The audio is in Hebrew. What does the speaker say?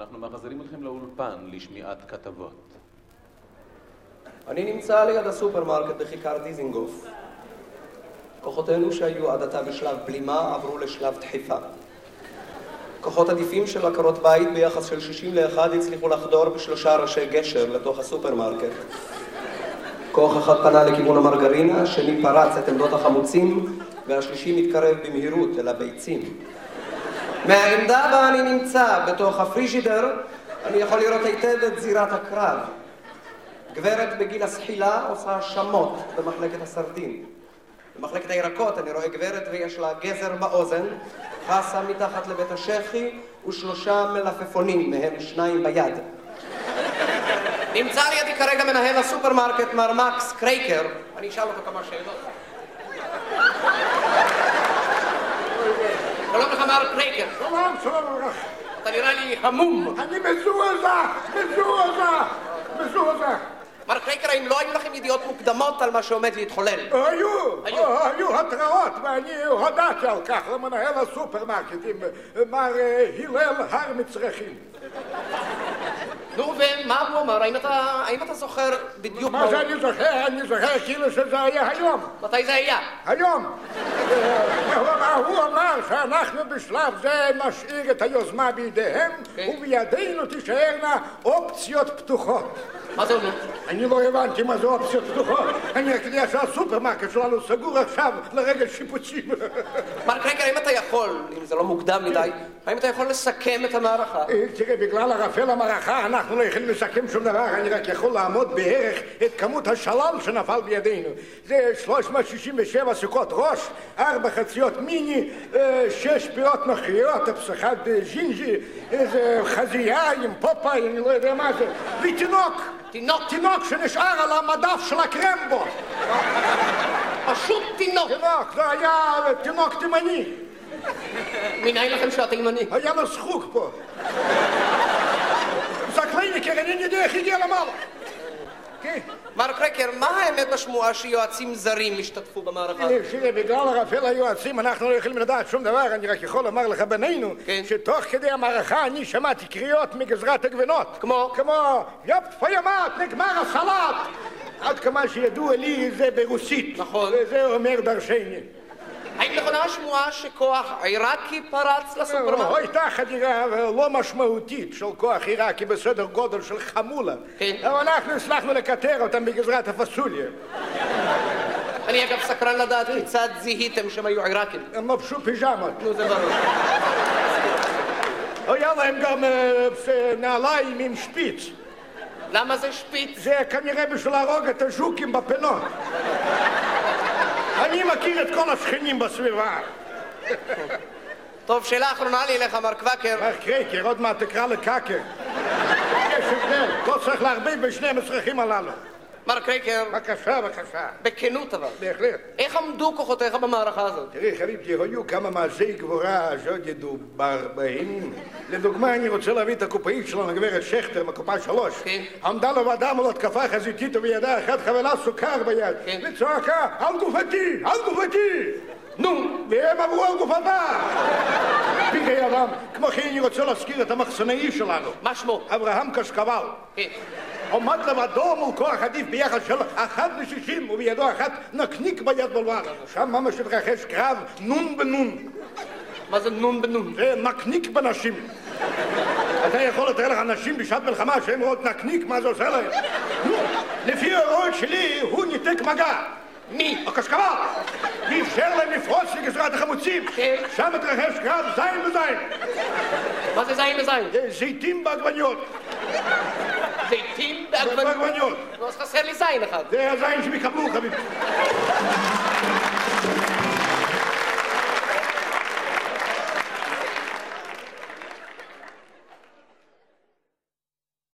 אנחנו מחזירים אתכם לאולפן לשמיעת כתבות. אני נמצא ליד הסופרמרקט בכיכר דיזינגוף. כוחותינו שהיו עד עתה בשלב בלימה עברו לשלב דחיפה. כוחות עדיפים של עקרות בית ביחס של 60 ל-1 הצליחו לחדור בשלושה ראשי גשר לתוך הסופרמרקט. כוח אחד פנה לכיוון המרגרינה, השני פרץ את עמדות החמוצים, והשלישי מתקרב במהירות אל הביצים. מהעמדה בה אני נמצא, בתוך הפריג'ידר, אני יכול לראות היטב את זירת הקרב. גברת בגיל הזחילה עושה שמות במחלקת הסרטים. במחלקת הירקות אני רואה גברת ויש לה גזר באוזן, חסה מתחת לבית השחי ושלושה מלפפונים, מהם שניים ביד. נמצא לידי כרגע מנהל הסופרמרקט מר מקס קרייקר, אני אשאל אותו כמה שאלות. שלום לך מר קרייקר, שלום, שלום לך. אתה נראה לי המום. אני מזועזע, מזועזע, מזועזע. מר קרייקר, האם לא היו לכם ידיעות מוקדמות על מה שעומד להתחולל? היו, היו. היו התראות, ואני הודעתי על כך למנהל הסופרמרקטים, מר אה, הלל הר מצרכים. נו, ומה הוא אמר? האם אתה, האם אתה זוכר בדיוק מה זה אני זוכר? אני זוכר כאילו שזה היה היום. מתי זה היה? היום. אה, הוא אמר- הוא אמר שאנחנו בשלב זה נשאיר את היוזמה בידיהם, כן. ובידינו תישארנה אופציות פתוחות. מה זה אומר? אני לא הבנתי מה זה אופציות פתוחות. אני רק יודע שהסופרמרקט שלנו סגור עכשיו לרגל שיפוצים. מר קרייקר, האם אתה יכול, אם זה לא מוקדם מדי, האם אתה יכול לסכם את המערכה? אה, תראה, בגלל ערפל המערכה אנחנו לא יכולים לסכם שום דבר, אני רק יכול לעמוד בערך את כמות השלל שנפל בידינו. זה 367 סוכות ראש, ארבע חציות מיני, אה, שש פירות נוכריות, אה, ג'ינג'י, איזה חזייה עם פופאי, אני לא יודע מה זה, ותינוק. תינוק. תינוק שנשאר על המדף של הקרמבו. פשוט תינוק. תינוק, זה היה תינוק תימני. מנין לכם שאתה תימני? היה לו זחוק פה. זקלייניקר, אני יודע איך הגיע למעלה. כן. מר קרייקר, מה האמת בשמועה שיועצים זרים השתתפו במערכה? הזאת? תראה, בגלל ערפל היועצים אנחנו לא יכולים לדעת שום דבר, אני רק יכול לומר לך בינינו, כן. שתוך כדי המערכה אני שמעתי קריאות מגזרת הגבינות. כמו? כמו, יופ, פיימט, נגמר הסלט! עד כמה שידוע לי זה ברוסית. נכון. וזה אומר דרשני. האם נכונה השמועה שכוח עיראקי פרץ לסופרמרקט? הייתה חדירה לא משמעותית של כוח עיראקי בסדר גודל של חמולה. כן. אבל אנחנו הצלחנו לקטר אותם בגזרת הפסוליה. אני אגב סקרן לדעת כיצד זיהיתם שהם היו עיראקים. הם לבשו פיג'מות. נו, זה ברור. היה להם גם אה, ש- נעליים עם שפיץ. למה זה שפיץ? זה כנראה בשביל להרוג את הז'וקים בפינות. אני מכיר את כל השכנים בסביבה. טוב, שאלה אחרונה לי אליך, מר קוואקר. מר קרייקר, עוד מעט תקרא לקאקר. יש הבדל, לא צריך לערבב בין שני המצרכים הללו. מר קרייקר, בבקשה, בבקשה. בכנות אבל, בהחלט. איך עמדו כוחותיך במערכה הזאת? תראי, חביבתי, היו כמה מעשי גבורה שעוד ידובר בהם. לדוגמה, אני רוצה להביא את הקופאית שלנו, גברת שכטר, מקופה שלוש. כן. עמדה לבדה מול התקפה חזיתית ובידה אחת חבילה סוכר ביד. כן. וצועקה, על גופתי, על גופתי! נו, והם עברו על גופתה! פיקי אדם. כמו כן אני רוצה להזכיר את המחסנאי שלנו. מה שמו? אברהם קשקבל. כן. עומד לבדו מול כוח עדיף ביחס של אחת לשישים ובידו אחת נקניק ביד בלבד. שם ממש התרחש קרב נון בנון. מה זה נון בנון? זה נקניק בנשים. אתה יכול לתאר לך נשים בשעת מלחמה שהן רואות נקניק, מה זה עושה להם? לפי ההוראות שלי הוא ניתק מגע. מי? הקשקבל! ואפשר להם לפרוץ לגזרת החמוצים. כן. שם התרחש קרב זין בזין. מה זה זין לזין? זה זיתים בעגבניות. זיתים. בעגבניות. נו, אז חסר לי זין אחד. זה הזין שהם יקבלו, חביבי.